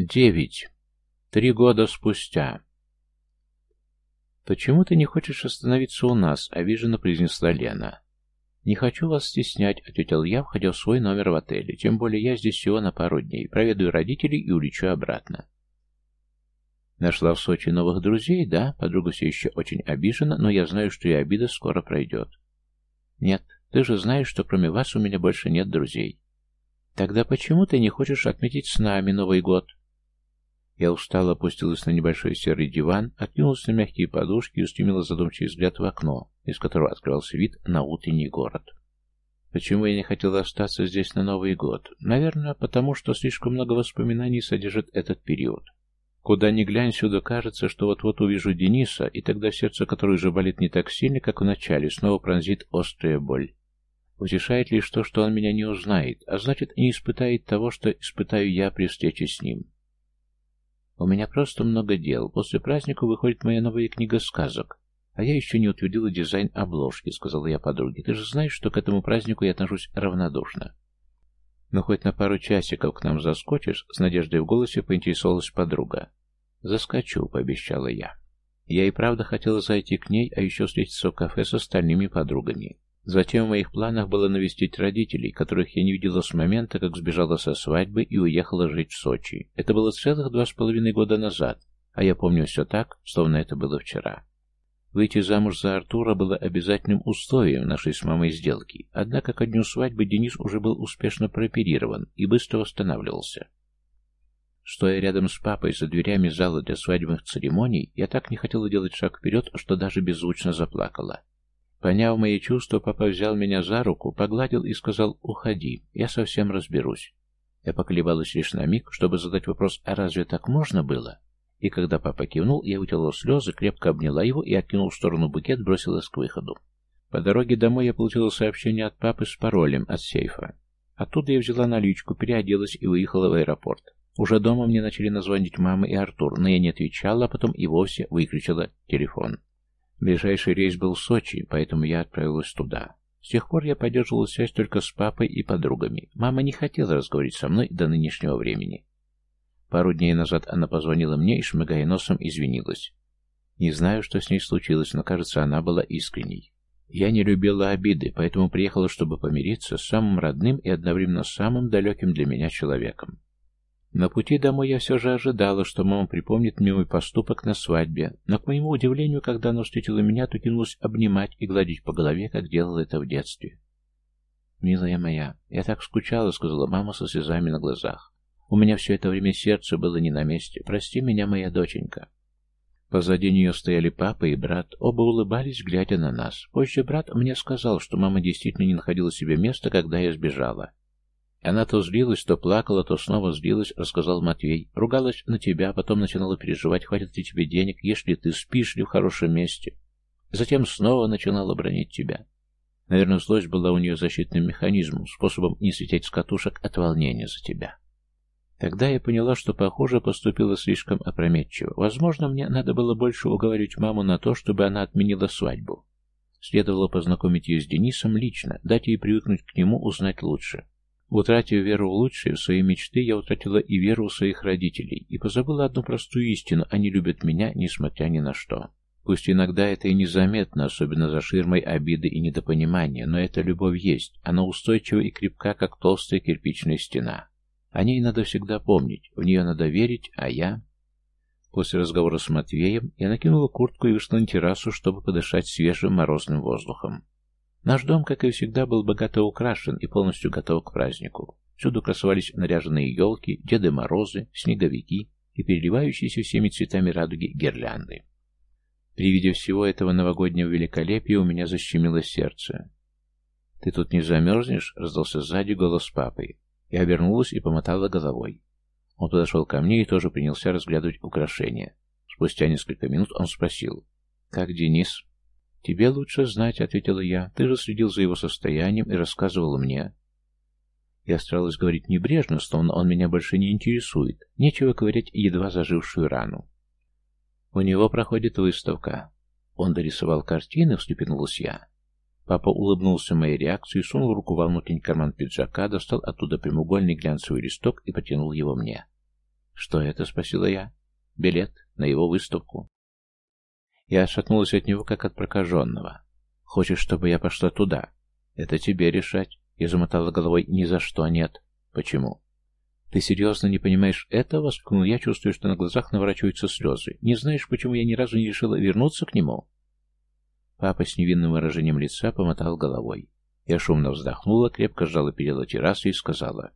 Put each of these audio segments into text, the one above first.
Девять. Три года спустя. «Почему ты не хочешь остановиться у нас?» — обиженно произнесла Лена. «Не хочу вас стеснять», — ответил я, входя в свой номер в отеле. «Тем более я здесь всего на пару дней. Проведу родителей и улечу обратно». Нашла в Сочи новых друзей, да? Подруга все еще очень обижена, но я знаю, что и обида скоро пройдет. Нет, ты же знаешь, что кроме вас у меня больше нет друзей. Тогда почему ты не хочешь отметить с нами Новый год? Я устало опустилась на небольшой серый диван, откинулась на мягкие подушки и устремила задумчивый взгляд в окно, из которого открывался вид на утренний город. Почему я не хотела остаться здесь на Новый год? Наверное, потому что слишком много воспоминаний содержит этот период. Куда ни глянь, сюда кажется, что вот-вот увижу Дениса, и тогда сердце, которое уже болит не так сильно, как в начале, снова пронзит острая боль. Утешает лишь то, что он меня не узнает, а значит, не испытает того, что испытаю я при встрече с ним. У меня просто много дел. После праздника выходит моя новая книга сказок. А я еще не утвердила дизайн обложки, сказала я подруге. Ты же знаешь, что к этому празднику я отношусь равнодушно. Но хоть на пару часиков к нам заскочишь, с надеждой в голосе поинтересовалась подруга. Заскочу, пообещала я. Я и правда хотела зайти к ней, а еще встретиться в кафе с остальными подругами. Затем в моих планах было навестить родителей, которых я не видела с момента, как сбежала со свадьбы и уехала жить в Сочи. Это было целых два с половиной года назад, а я помню все так, словно это было вчера. Выйти замуж за Артура было обязательным условием нашей с мамой сделки, однако ко дню свадьбы Денис уже был успешно прооперирован и быстро восстанавливался. Стоя рядом с папой за дверями зала для свадебных церемоний, я так не хотела делать шаг вперед, что даже беззвучно заплакала. Поняв мои чувства, папа взял меня за руку, погладил и сказал «Уходи, я совсем разберусь». Я поколебалась лишь на миг, чтобы задать вопрос «А разве так можно было?» И когда папа кивнул, я вытерла слезы, крепко обняла его и, откинув в сторону букет, бросилась к выходу. По дороге домой я получила сообщение от папы с паролем от сейфа. Оттуда я взяла наличку, переоделась и уехала в аэропорт. Уже дома мне начали назвонить мама и Артур, но я не отвечала, а потом и вовсе выключила телефон. Ближайший рейс был в Сочи, поэтому я отправилась туда. С тех пор я поддерживала связь только с папой и подругами. Мама не хотела разговаривать со мной до нынешнего времени. Пару дней назад она позвонила мне и, шмыгая носом, извинилась. Не знаю, что с ней случилось, но, кажется, она была искренней. Я не любила обиды, поэтому приехала, чтобы помириться с самым родным и одновременно самым далеким для меня человеком. На пути домой я все же ожидала, что мама припомнит мне мой поступок на свадьбе, но, к моему удивлению, когда она встретила меня, то кинулась обнимать и гладить по голове, как делала это в детстве. «Милая моя, я так скучала», — сказала мама со слезами на глазах. «У меня все это время сердце было не на месте. Прости меня, моя доченька». Позади нее стояли папа и брат, оба улыбались, глядя на нас. Позже брат мне сказал, что мама действительно не находила себе места, когда я сбежала. Она то злилась, то плакала, то снова злилась, рассказал Матвей. Ругалась на тебя, потом начинала переживать, хватит ли тебе денег, если ты спишь ли в хорошем месте. Затем снова начинала бронить тебя. Наверное, злость была у нее защитным механизмом, способом не светить с катушек от волнения за тебя. Тогда я поняла, что, похоже, поступила слишком опрометчиво. Возможно, мне надо было больше уговорить маму на то, чтобы она отменила свадьбу. Следовало познакомить ее с Денисом лично, дать ей привыкнуть к нему, узнать лучше. Утратив веру в лучшее, в свои мечты, я утратила и веру в своих родителей, и позабыла одну простую истину – они любят меня, несмотря ни на что. Пусть иногда это и незаметно, особенно за ширмой обиды и недопонимания, но эта любовь есть, она устойчива и крепка, как толстая кирпичная стена. О ней надо всегда помнить, в нее надо верить, а я... После разговора с Матвеем я накинула куртку и вышла на террасу, чтобы подышать свежим морозным воздухом. Наш дом, как и всегда, был богато украшен и полностью готов к празднику. Всюду красовались наряженные елки, Деды Морозы, снеговики и переливающиеся всеми цветами радуги гирлянды. При виде всего этого новогоднего великолепия у меня защемило сердце. «Ты тут не замерзнешь?» — раздался сзади голос папы. Я обернулась и помотала головой. Он подошел ко мне и тоже принялся разглядывать украшения. Спустя несколько минут он спросил. «Как Денис?» «Тебе лучше знать», — ответила я. «Ты же следил за его состоянием и рассказывал мне». Я старалась говорить небрежно, словно он меня больше не интересует. Нечего ковырять едва зажившую рану. У него проходит выставка. Он дорисовал картины, встрепенулась я. Папа улыбнулся моей реакции, сунул руку во внутренний карман пиджака, достал оттуда прямоугольный глянцевый листок и потянул его мне. «Что это?» — спросила я. «Билет на его выставку». Я отшатнулась от него, как от прокаженного. «Хочешь, чтобы я пошла туда?» «Это тебе решать». Я замотала головой. «Ни за что нет». «Почему?» «Ты серьезно не понимаешь этого?» — воскликнул я, чувствую, что на глазах наворачиваются слезы. «Не знаешь, почему я ни разу не решила вернуться к нему?» Папа с невинным выражением лица помотал головой. Я шумно вздохнула, крепко сжала перила террасы и сказала.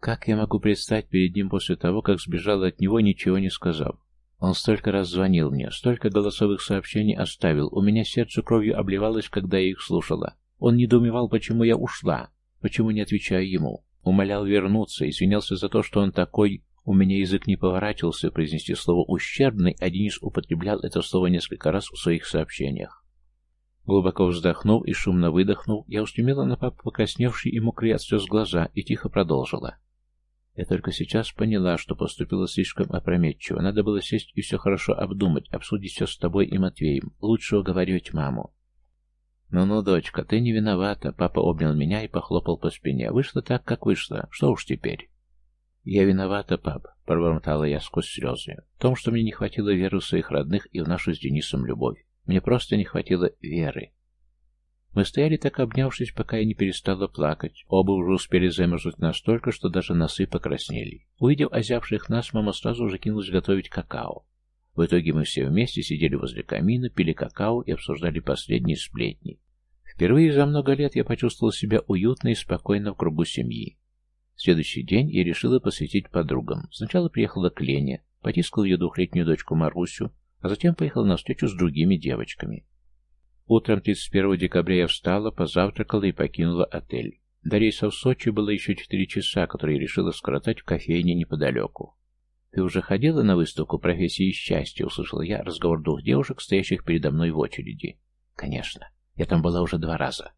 «Как я могу предстать перед ним после того, как сбежала от него, ничего не сказав? Он столько раз звонил мне, столько голосовых сообщений оставил, у меня сердце кровью обливалось, когда я их слушала. Он недоумевал, почему я ушла, почему не отвечаю ему. Умолял вернуться, извинялся за то, что он такой... У меня язык не поворачивался произнести слово «ущербный», а Денис употреблял это слово несколько раз в своих сообщениях. Глубоко вздохнув и шумно выдохнув, я устремила на папу покрасневшие и мокрые от слез глаза и тихо продолжила. Я только сейчас поняла, что поступила слишком опрометчиво. Надо было сесть и все хорошо обдумать, обсудить все с тобой и Матвеем. Лучше уговаривать маму. «Ну-ну, дочка, ты не виновата», — папа обнял меня и похлопал по спине. «Вышло так, как вышло. Что уж теперь?» «Я виновата, пап», — пробормотала я сквозь слезы. «В том, что мне не хватило веры в своих родных и в нашу с Денисом любовь. Мне просто не хватило веры. Мы стояли так обнявшись, пока я не перестала плакать. Оба уже успели замерзнуть настолько, что даже носы покраснели. Увидев озявших нас, мама сразу же кинулась готовить какао. В итоге мы все вместе сидели возле камина, пили какао и обсуждали последние сплетни. Впервые за много лет я почувствовал себя уютно и спокойно в кругу семьи. Следующий день я решила посвятить подругам. Сначала приехала к Лене, потискала ее двухлетнюю дочку Марусю, а затем поехал на встречу с другими девочками. Утром 31 декабря я встала, позавтракала и покинула отель. До рейса в Сочи было еще четыре часа, которые решила скоротать в кофейне неподалеку. «Ты уже ходила на выставку профессии счастья?» — услышал я разговор двух девушек, стоящих передо мной в очереди. «Конечно. Я там была уже два раза».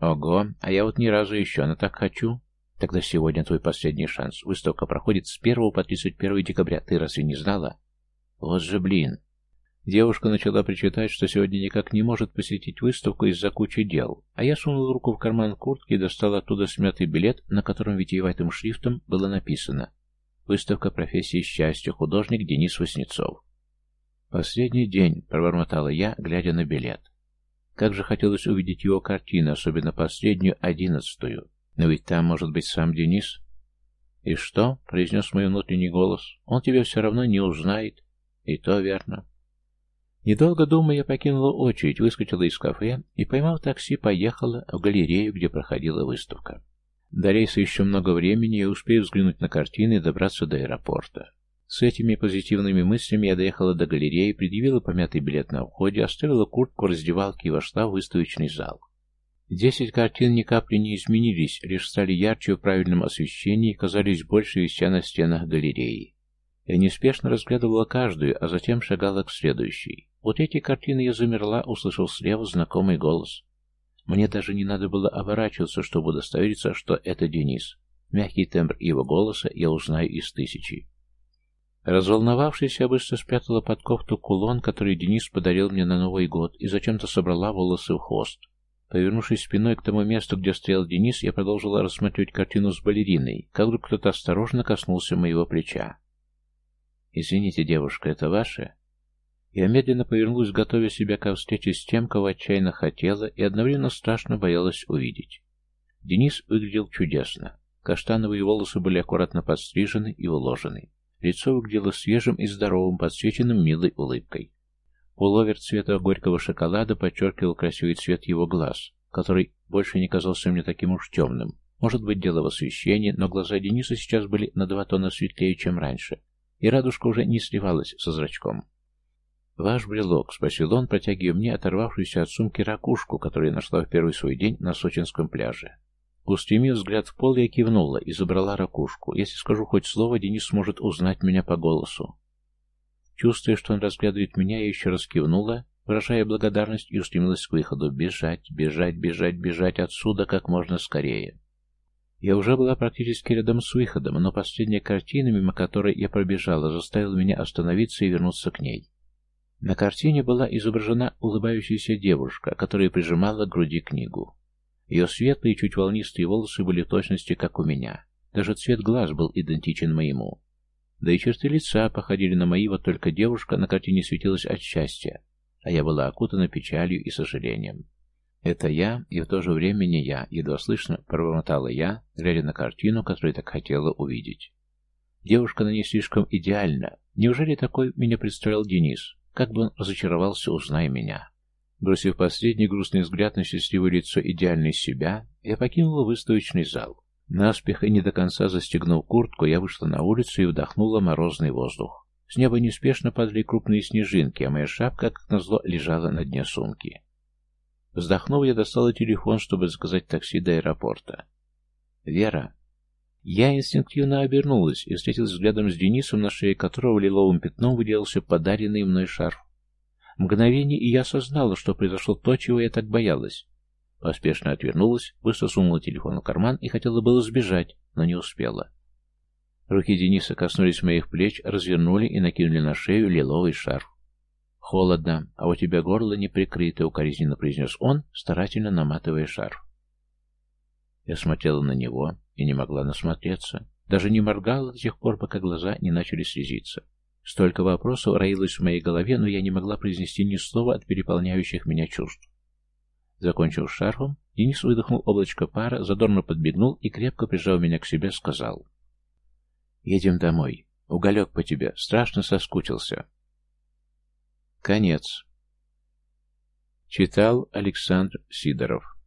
«Ого, а я вот ни разу еще, но так хочу». «Тогда сегодня твой последний шанс. Выставка проходит с 1 по 31 декабря. Ты разве не знала?» «Вот же блин. Девушка начала причитать, что сегодня никак не может посетить выставку из-за кучи дел, а я сунул руку в карман куртки и достал оттуда смятый билет, на котором витиеватым шрифтом было написано «Выставка профессии счастья. Художник Денис Васнецов». «Последний день», — пробормотала я, глядя на билет. Как же хотелось увидеть его картину, особенно последнюю, одиннадцатую. Но ведь там может быть сам Денис. «И что?» — произнес мой внутренний голос. «Он тебя все равно не узнает». «И то верно». Недолго думая, я покинула очередь, выскочила из кафе и, поймав такси, поехала в галерею, где проходила выставка. До рейса еще много времени, я успею взглянуть на картины и добраться до аэропорта. С этими позитивными мыслями я доехала до галереи, предъявила помятый билет на входе, оставила куртку в раздевалке и вошла в выставочный зал. Десять картин ни капли не изменились, лишь стали ярче в правильном освещении и казались больше вися на стенах галереи. Я неспешно разглядывала каждую, а затем шагала к следующей. Вот эти картины я замерла, услышав слева знакомый голос. Мне даже не надо было оборачиваться, чтобы удостовериться, что это Денис. Мягкий тембр его голоса я узнаю из тысячи. Разволновавшись, я быстро спрятала под кофту кулон, который Денис подарил мне на Новый год, и зачем-то собрала волосы в хвост. Повернувшись спиной к тому месту, где стоял Денис, я продолжила рассматривать картину с балериной, как вдруг кто-то осторожно коснулся моего плеча. «Извините, девушка, это ваше?» Я медленно повернулась, готовя себя ко встрече с тем, кого отчаянно хотела и одновременно страшно боялась увидеть. Денис выглядел чудесно. Каштановые волосы были аккуратно подстрижены и уложены. Лицо выглядело свежим и здоровым, подсвеченным милой улыбкой. Пуловер цвета горького шоколада подчеркивал красивый цвет его глаз, который больше не казался мне таким уж темным. Может быть, дело в освещении, но глаза Дениса сейчас были на два тона светлее, чем раньше, и радужка уже не сливалась со зрачком. «Ваш брелок?» — спросил он, протягивая мне оторвавшуюся от сумки ракушку, которую я нашла в первый свой день на сочинском пляже. Устремив взгляд в пол, я кивнула и забрала ракушку. Если скажу хоть слово, Денис сможет узнать меня по голосу. Чувствуя, что он разглядывает меня, я еще раз кивнула, выражая благодарность, и устремилась к выходу. Бежать, бежать, бежать, бежать отсюда как можно скорее. Я уже была практически рядом с выходом, но последняя картина, мимо которой я пробежала, заставила меня остановиться и вернуться к ней. На картине была изображена улыбающаяся девушка, которая прижимала к груди книгу. Ее светлые, чуть волнистые волосы были точности, как у меня. Даже цвет глаз был идентичен моему. Да и черты лица походили на мои, вот только девушка на картине светилась от счастья, а я была окутана печалью и сожалением. «Это я, и в то же время не я», — едва слышно пробормотала я, глядя на картину, которую так хотела увидеть. Девушка на ней слишком идеальна. Неужели такой меня представлял Денис? Как бы он разочаровался, узная меня. Бросив последний грустный взгляд на счастливое лицо идеальной себя, я покинула выставочный зал. Наспех и не до конца застегнув куртку, я вышла на улицу и вдохнула морозный воздух. С неба неспешно падали крупные снежинки, а моя шапка, как назло, лежала на дне сумки. Вздохнув, я достала телефон, чтобы заказать такси до аэропорта. «Вера!» Я инстинктивно обернулась и встретилась взглядом с Денисом, на шее которого лиловым пятном выделился подаренный мной шарф. Мгновение, и я осознала, что произошло то, чего я так боялась. Поспешно отвернулась, быстро сунула телефон в карман и хотела было сбежать, но не успела. Руки Дениса коснулись моих плеч, развернули и накинули на шею лиловый шарф. «Холодно, а у тебя горло не прикрыто», — укоризненно произнес он, старательно наматывая шарф. Я смотрела на него и не могла насмотреться. Даже не моргала до тех пор, пока глаза не начали слезиться. Столько вопросов роилось в моей голове, но я не могла произнести ни слова от переполняющих меня чувств. Закончив шарфом, Денис выдохнул облачко пара, задорно подбегнул и, крепко прижав меня к себе, сказал. «Едем домой. Уголек по тебе. Страшно соскучился». Конец. Читал Александр Сидоров